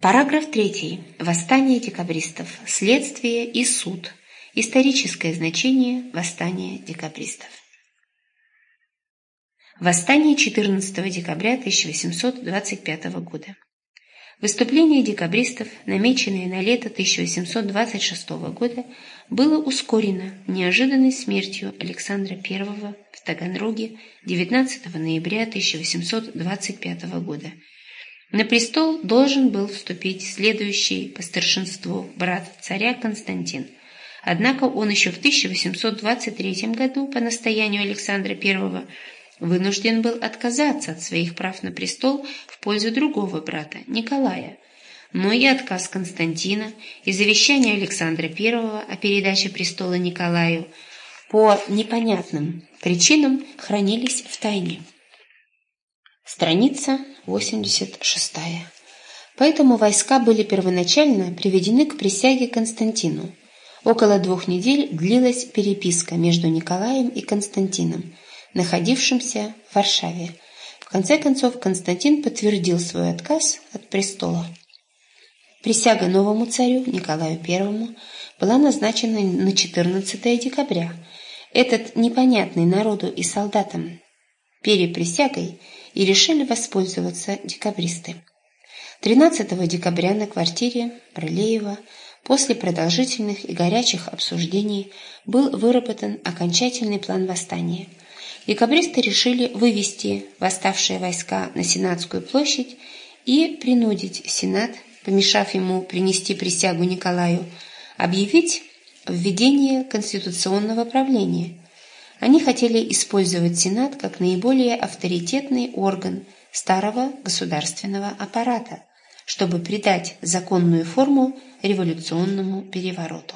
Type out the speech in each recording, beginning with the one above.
Параграф 3. Восстание декабристов. Следствие и суд. Историческое значение восстания декабристов. Восстание 14 декабря 1825 года. Выступление декабристов, намеченное на лето 1826 года, было ускорено неожиданной смертью Александра I в Таганроге 19 ноября 1825 года – на престол должен был вступить следующий по старшинству брат царя Константин. Однако он еще в 1823 году по настоянию Александра I вынужден был отказаться от своих прав на престол в пользу другого брата, Николая. Но и отказ Константина, и завещание Александра I о передаче престола Николаю по непонятным причинам хранились в тайне. Страница 86. Поэтому войска были первоначально приведены к присяге Константину. Около двух недель длилась переписка между Николаем и Константином, находившимся в Варшаве. В конце концов Константин подтвердил свой отказ от престола. Присяга новому царю Николаю I была назначена на 14 декабря. Этот непонятный народу и солдатам переприсягой – и решили воспользоваться декабристы. 13 декабря на квартире Рылеева после продолжительных и горячих обсуждений был выработан окончательный план восстания. Декабристы решили вывести восставшие войска на Сенатскую площадь и принудить Сенат, помешав ему принести присягу Николаю, объявить введение конституционного правления – они хотели использовать Сенат как наиболее авторитетный орган старого государственного аппарата, чтобы придать законную форму революционному перевороту.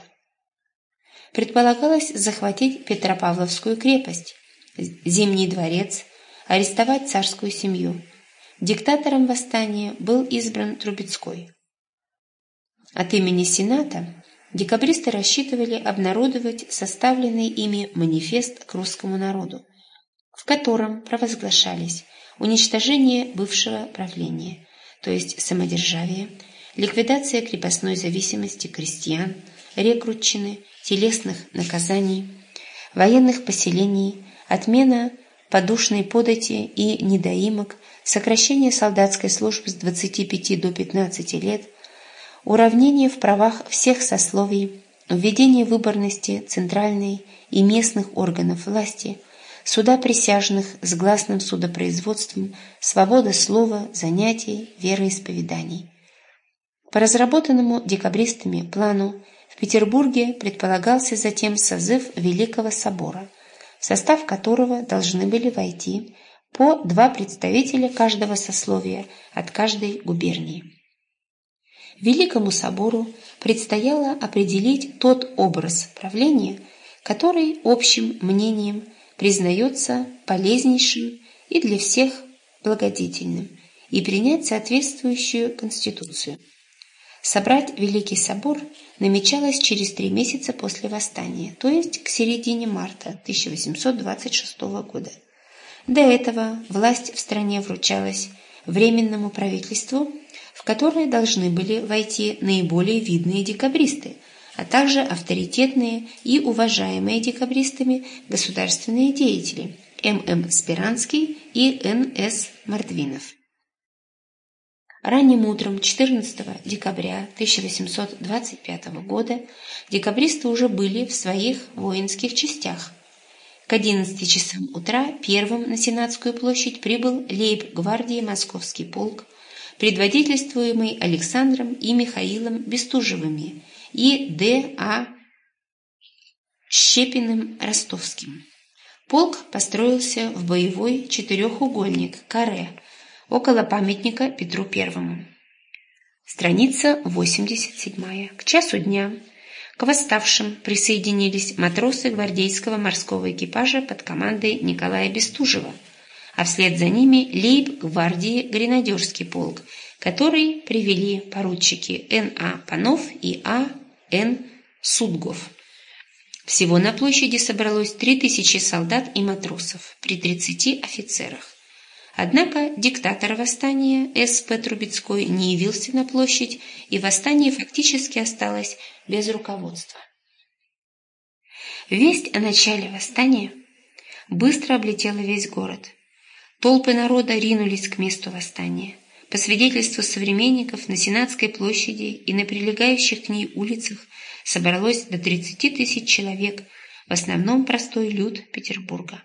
Предполагалось захватить Петропавловскую крепость, Зимний дворец, арестовать царскую семью. Диктатором восстания был избран Трубецкой. От имени Сената декабристы рассчитывали обнародовать составленный ими манифест к русскому народу, в котором провозглашались уничтожение бывшего правления, то есть самодержавие, ликвидация крепостной зависимости крестьян, рекрутчины, телесных наказаний, военных поселений, отмена подушной подати и недоимок, сокращение солдатской службы с 25 до 15 лет – уравнение в правах всех сословий, введение выборности центральной и местных органов власти, суда присяжных с гласным судопроизводством, свобода слова, занятий, вероисповеданий. По разработанному декабристами плану в Петербурге предполагался затем созыв Великого Собора, в состав которого должны были войти по два представителя каждого сословия от каждой губернии. Великому собору предстояло определить тот образ правления, который общим мнением признается полезнейшим и для всех благодетельным, и принять соответствующую конституцию. Собрать Великий собор намечалось через три месяца после восстания, то есть к середине марта 1826 года. До этого власть в стране вручалась Временному правительству которые должны были войти наиболее видные декабристы, а также авторитетные и уважаемые декабристами государственные деятели М.М. Спиранский и Н.С. Мордвинов. Ранним утром 14 декабря 1825 года декабристы уже были в своих воинских частях. К 11 часам утра первым на Сенатскую площадь прибыл лейб-гвардии Московский полк предводительствуемый Александром и Михаилом Бестужевыми и Д. А. Щепиным Ростовским. Полк построился в боевой четырехугольник каре около памятника Петру Первому. Страница 87. К часу дня к восставшим присоединились матросы гвардейского морского экипажа под командой Николая Бестужева – а вслед за ними лейб-гвардии гренадерский полк, который привели поручики Н.А. Панов и А.Н. Судгов. Всего на площади собралось 3000 солдат и матросов при 30 офицерах. Однако диктатор восстания С.П. Трубецкой не явился на площадь, и восстание фактически осталось без руководства. Весть о начале восстания быстро облетела весь город. Толпы народа ринулись к месту восстания. По свидетельству современников, на Сенатской площади и на прилегающих к ней улицах собралось до 30 тысяч человек, в основном простой люд Петербурга.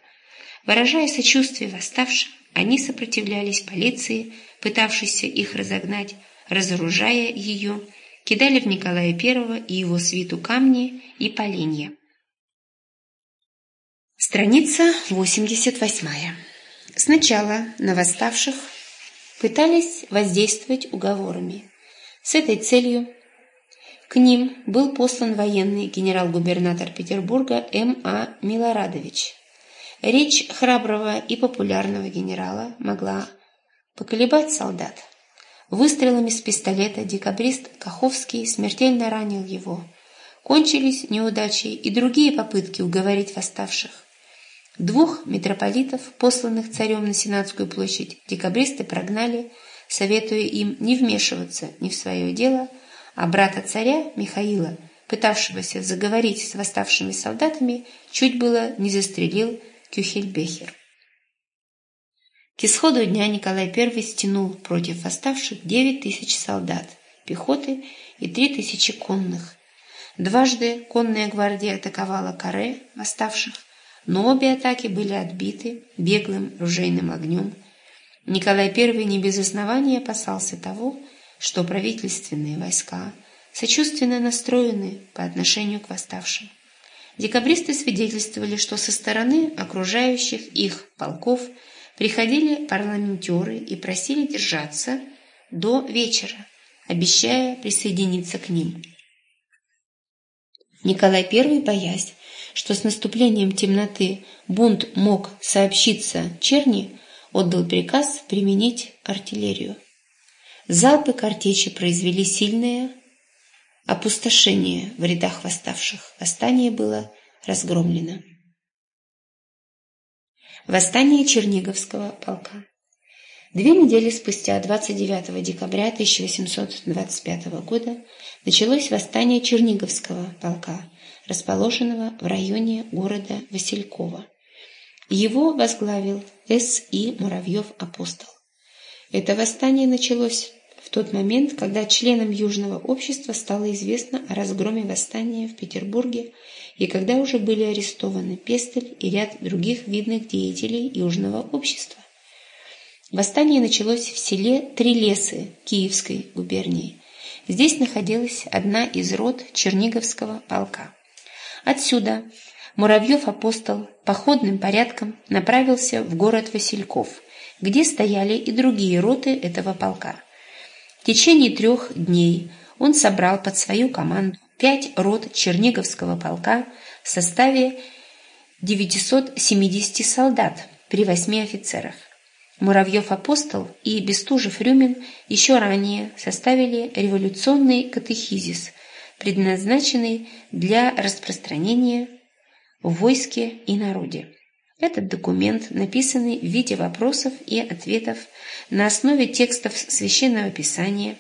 Выражая сочувствие восставшим, они сопротивлялись полиции, пытавшейся их разогнать, разоружая ее, кидали в Николая I и его свиту камни и поленья. Страница 88. Сначала на восставших пытались воздействовать уговорами. С этой целью к ним был послан военный генерал-губернатор Петербурга М.А. Милорадович. Речь храброго и популярного генерала могла поколебать солдат. Выстрелами с пистолета декабрист Каховский смертельно ранил его. Кончились неудачи и другие попытки уговорить восставших. Двух митрополитов, посланных царем на Сенатскую площадь, декабристы прогнали, советуя им не вмешиваться ни в свое дело, а брата царя Михаила, пытавшегося заговорить с восставшими солдатами, чуть было не застрелил Кюхельбехер. К исходу дня Николай I стянул против восставших 9 тысяч солдат, пехоты и 3 тысячи конных. Дважды конная гвардия атаковала каре восставших, но обе атаки были отбиты беглым ружейным огнем. Николай I не без основания опасался того, что правительственные войска сочувственно настроены по отношению к восставшим. Декабристы свидетельствовали, что со стороны окружающих их полков приходили парламентеры и просили держаться до вечера, обещая присоединиться к ним. Николай I, боясь, что с наступлением темноты бунт мог сообщиться черни, отдал приказ применить артиллерию. Залпы картечи произвели сильное опустошение в рядах восставших. Восстание было разгромлено. Восстание Черниговского полка. Две недели спустя, 29 декабря 1825 года, началось восстание Черниговского полка, расположенного в районе города Василькова. Его возглавил С.И. Муравьев-Апостол. Это восстание началось в тот момент, когда членам Южного общества стало известно о разгроме восстания в Петербурге и когда уже были арестованы Пестель и ряд других видных деятелей Южного общества. Восстание началось в селе Трилесы Киевской губернии. Здесь находилась одна из рот Черниговского полка. Отсюда Муравьев-апостол походным порядком направился в город Васильков, где стояли и другие роты этого полка. В течение трех дней он собрал под свою команду пять рот Черниговского полка в составе 970 солдат при восьми офицерах. Муравьев-апостол и Бестужев-Рюмин еще ранее составили революционный катехизис, предназначенный для распространения в войске и народе. Этот документ, написанный в виде вопросов и ответов на основе текстов Священного Писания,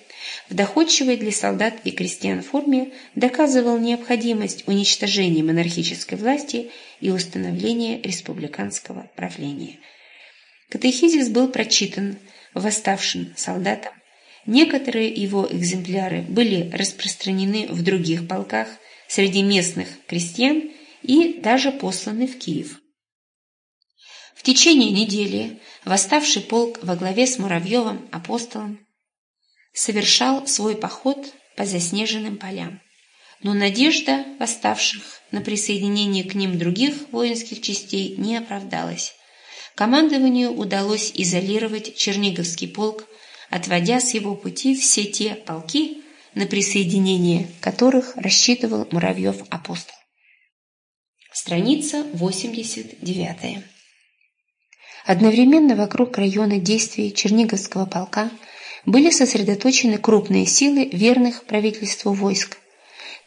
в доходчивой для солдат и крестьян форме доказывал необходимость уничтожения монархической власти и установления республиканского правления. Катехизис был прочитан восставшим солдатам. Некоторые его экземпляры были распространены в других полках среди местных крестьян и даже посланы в Киев. В течение недели восставший полк во главе с Муравьевым апостолом совершал свой поход по заснеженным полям. Но надежда восставших на присоединение к ним других воинских частей не оправдалась. Командованию удалось изолировать Черниговский полк, отводя с его пути все те полки, на присоединение которых рассчитывал Муравьев-апостол. Страница 89. Одновременно вокруг района действий Черниговского полка были сосредоточены крупные силы верных правительству войск.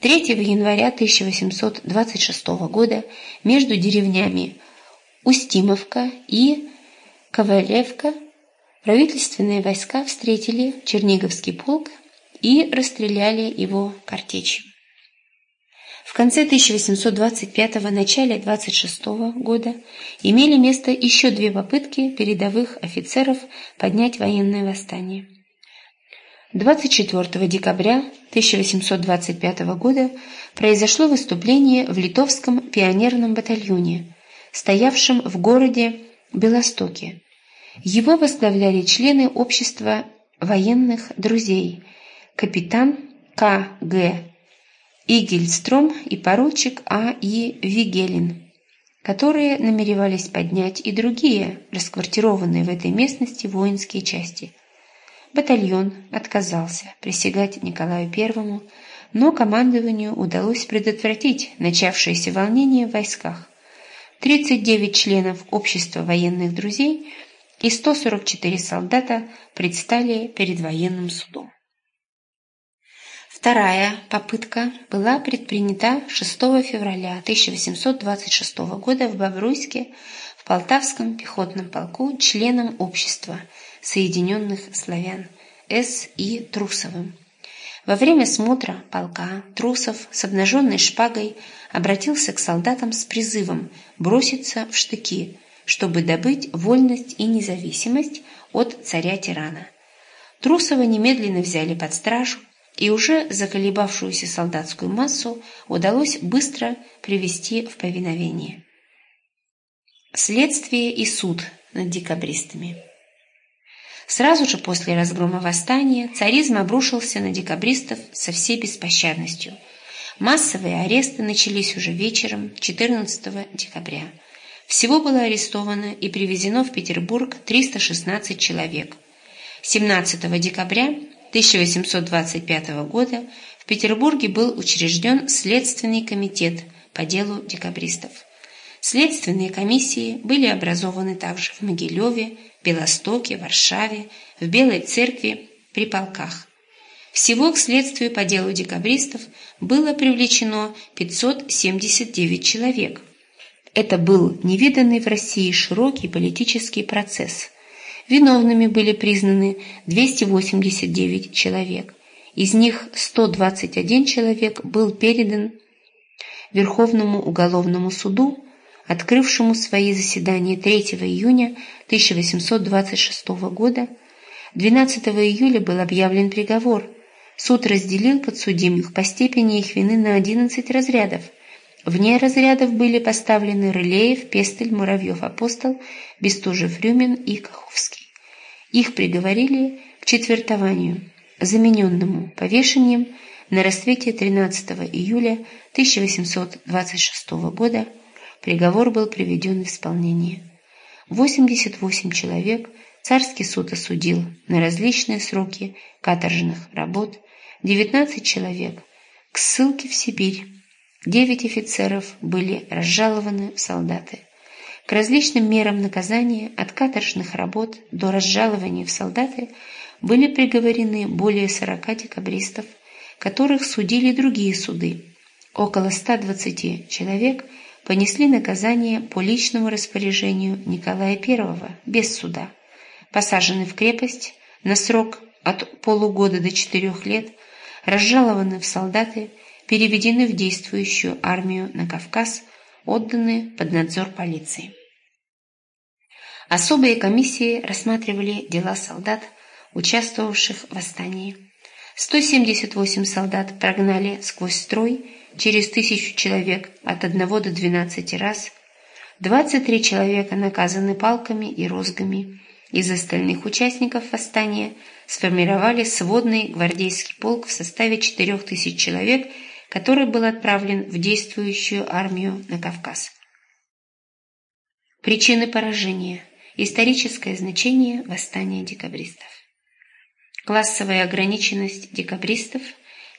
3 января 1826 года между деревнями Устимовка и Ковалевка Правительственные войска встретили Черниговский полк и расстреляли его картечью. В конце 1825 начале 26 года имели место еще две попытки передовых офицеров поднять военное восстание. 24 декабря 1825 года произошло выступление в литовском пионерном батальоне, стоявшем в городе Белостоке. Его возглавляли члены общества военных друзей, капитан К. Г. Игельстром и поручик А. И. Вигелин, которые намеревались поднять и другие расквартированные в этой местности воинские части. Батальон отказался присягать Николаю I, но командованию удалось предотвратить начавшееся волнение в войсках. 39 членов общества военных друзей и 144 солдата предстали перед военным судом. Вторая попытка была предпринята 6 февраля 1826 года в Бобруйске в Полтавском пехотном полку членом общества Соединенных славян С. И. Трусовым. Во время смотра полка Трусов с обнаженной шпагой обратился к солдатам с призывом броситься в штыки, чтобы добыть вольность и независимость от царя-тирана. Трусова немедленно взяли под стражу, и уже заколебавшуюся солдатскую массу удалось быстро привести в повиновение. Следствие и суд над декабристами Сразу же после разгрома восстания царизм обрушился на декабристов со всей беспощадностью. Массовые аресты начались уже вечером 14 декабря. Всего было арестовано и привезено в Петербург 316 человек. 17 декабря 1825 года в Петербурге был учрежден Следственный комитет по делу декабристов. Следственные комиссии были образованы также в Могилеве, Белостоке, Варшаве, в Белой церкви, при полках. Всего к следствию по делу декабристов было привлечено 579 человек. Это был невиданный в России широкий политический процесс. Виновными были признаны 289 человек. Из них 121 человек был передан Верховному уголовному суду открывшему свои заседания 3 июня 1826 года. 12 июля был объявлен приговор. Суд разделил подсудимых по степени их вины на 11 разрядов. Вне разрядов были поставлены Рылеев, Пестель, Муравьев, Апостол, Бестужев, Рюмин и Каховский. Их приговорили к четвертованию, замененному повешением на рассвете 13 июля 1826 года Приговор был приведен в исполнение. 88 человек царский суд осудил на различные сроки каторжных работ, 19 человек к ссылке в Сибирь, 9 офицеров были разжалованы в солдаты. К различным мерам наказания от каторжных работ до разжалования в солдаты были приговорены более 40 декабристов, которых судили другие суды. Около 120 человек – понесли наказание по личному распоряжению Николая I без суда, посажены в крепость на срок от полугода до четырех лет, разжалованы в солдаты, переведены в действующую армию на Кавказ, отданы под надзор полиции. Особые комиссии рассматривали дела солдат, участвовавших в восстании. 178 солдат прогнали сквозь строй через тысячу человек от одного до двенадцати раз, 23 человека наказаны палками и розгами. Из остальных участников восстания сформировали сводный гвардейский полк в составе 4000 человек, который был отправлен в действующую армию на Кавказ. Причины поражения. Историческое значение восстания декабристов. Классовая ограниченность декабристов –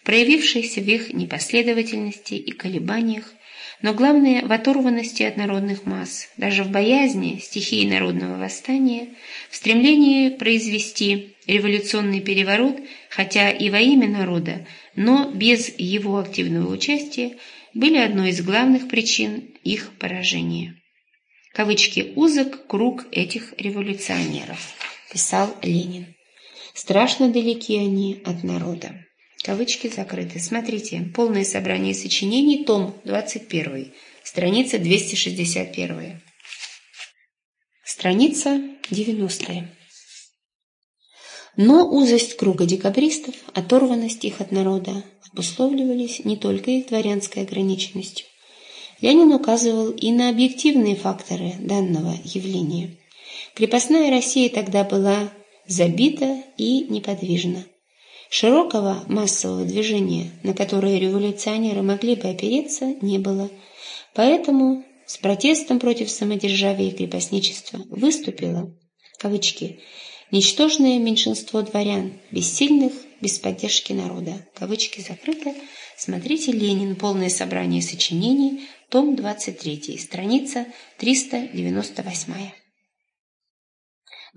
проявившиеся в их непоследовательности и колебаниях, но главное в оторванности от народных масс, даже в боязни стихии народного восстания, в стремлении произвести революционный переворот, хотя и во имя народа, но без его активного участия, были одной из главных причин их поражения. Кавычки «узок круг этих революционеров». писал Ленин. Страшно далеки они от народа. Кавычки закрыты. Смотрите, полное собрание сочинений, том 21, страница 261. Страница 90. Но узость круга декабристов, оторванность их от народа обусловливались не только их дворянской ограниченностью. Ленин указывал и на объективные факторы данного явления. Крепостная Россия тогда была забита и неподвижна. Широкого массового движения, на которое революционеры могли бы опереться, не было. Поэтому с протестом против самодержавия и крепостничества выступило, кавычки, «ничтожное меньшинство дворян, бессильных, без поддержки народа», кавычки закрыты, смотрите «Ленин. Полное собрание сочинений», том 23, страница 398.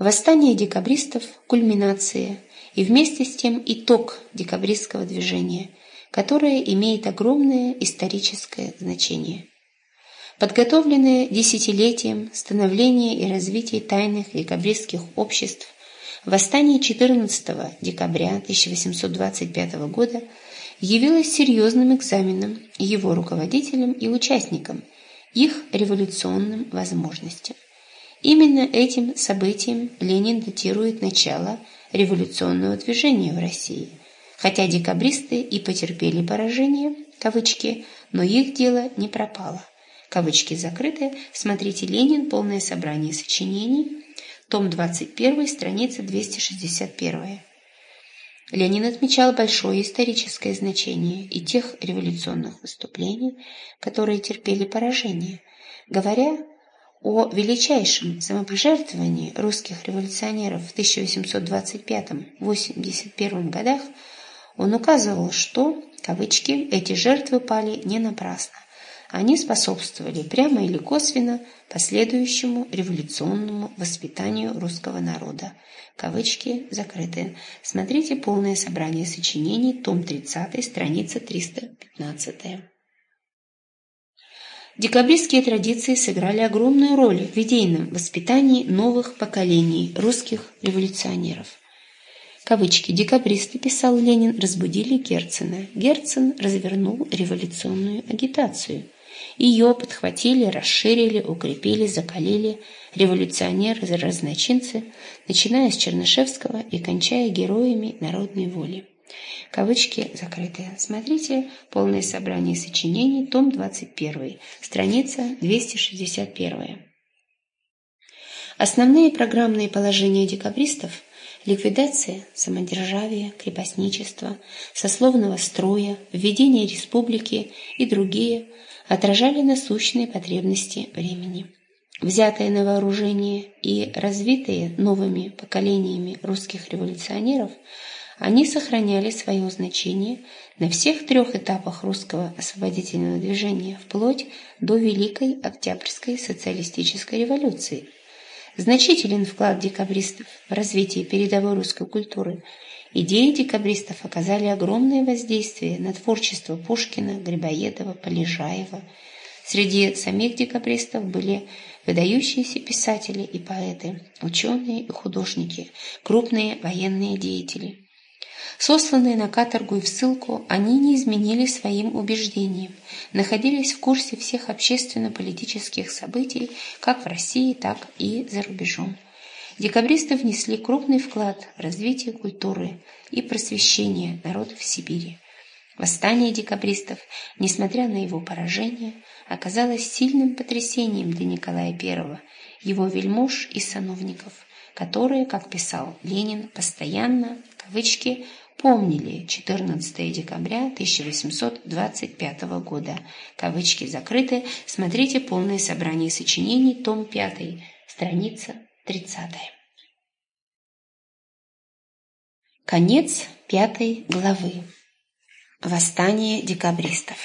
Восстание декабристов – кульминация и вместе с тем итог декабристского движения, которое имеет огромное историческое значение. Подготовленное десятилетием становления и развития тайных декабристских обществ, восстание 14 декабря 1825 года явилось серьезным экзаменом его руководителям и участникам, их революционным возможностям. Именно этим событием Ленин датирует начало революционного движения в России. Хотя декабристы и потерпели поражение, кавычки, но их дело не пропало. Кавычки закрыты. Смотрите «Ленин. Полное собрание сочинений». Том 21, страница 261. Ленин отмечал большое историческое значение и тех революционных выступлений, которые терпели поражение, говоря о величайшем самопожертвовании русских революционеров в 1825-81 годах, он указывал, что, кавычки, эти жертвы пали не напрасно. Они способствовали прямо или косвенно последующему революционному воспитанию русского народа. Кавычки закрыты. Смотрите полное собрание сочинений, том 30, страница 315. Декабристские традиции сыграли огромную роль в идейном воспитании новых поколений русских революционеров. Кавычки «декабристы», писал Ленин, разбудили Герцена. Герцен развернул революционную агитацию. Ее подхватили, расширили, укрепили, закалили революционеры-разночинцы, начиная с Чернышевского и кончая героями народной воли. Кавычки закрыты. Смотрите полное собрание сочинений, том 21, страница 261. Основные программные положения декабристов – ликвидация самодержавия, крепостничества, сословного строя, введение республики и другие – отражали насущные потребности времени. Взятые на вооружение и развитые новыми поколениями русских революционеров – они сохраняли свое значение на всех трех этапах русского освободительного движения вплоть до Великой Октябрьской социалистической революции. Значителен вклад декабристов в развитие передовой русской культуры. Идеи декабристов оказали огромное воздействие на творчество Пушкина, Грибоедова, Полежаева. Среди самих декабристов были выдающиеся писатели и поэты, ученые и художники, крупные военные деятели. Сосланные на каторгу и в ссылку, они не изменили своим убеждениям, находились в курсе всех общественно-политических событий как в России, так и за рубежом. Декабристы внесли крупный вклад в развитие культуры и просвещение народов в Сибири. Восстание декабристов, несмотря на его поражение, оказалось сильным потрясением для Николая I, его вельмож и сановников, которые, как писал Ленин, постоянно, кавычки, помнили 14 декабря 1825 года. Кавычки закрыты. Смотрите полное собрание сочинений, том 5, страница 30. Конец пятой главы. Восстание декабристов.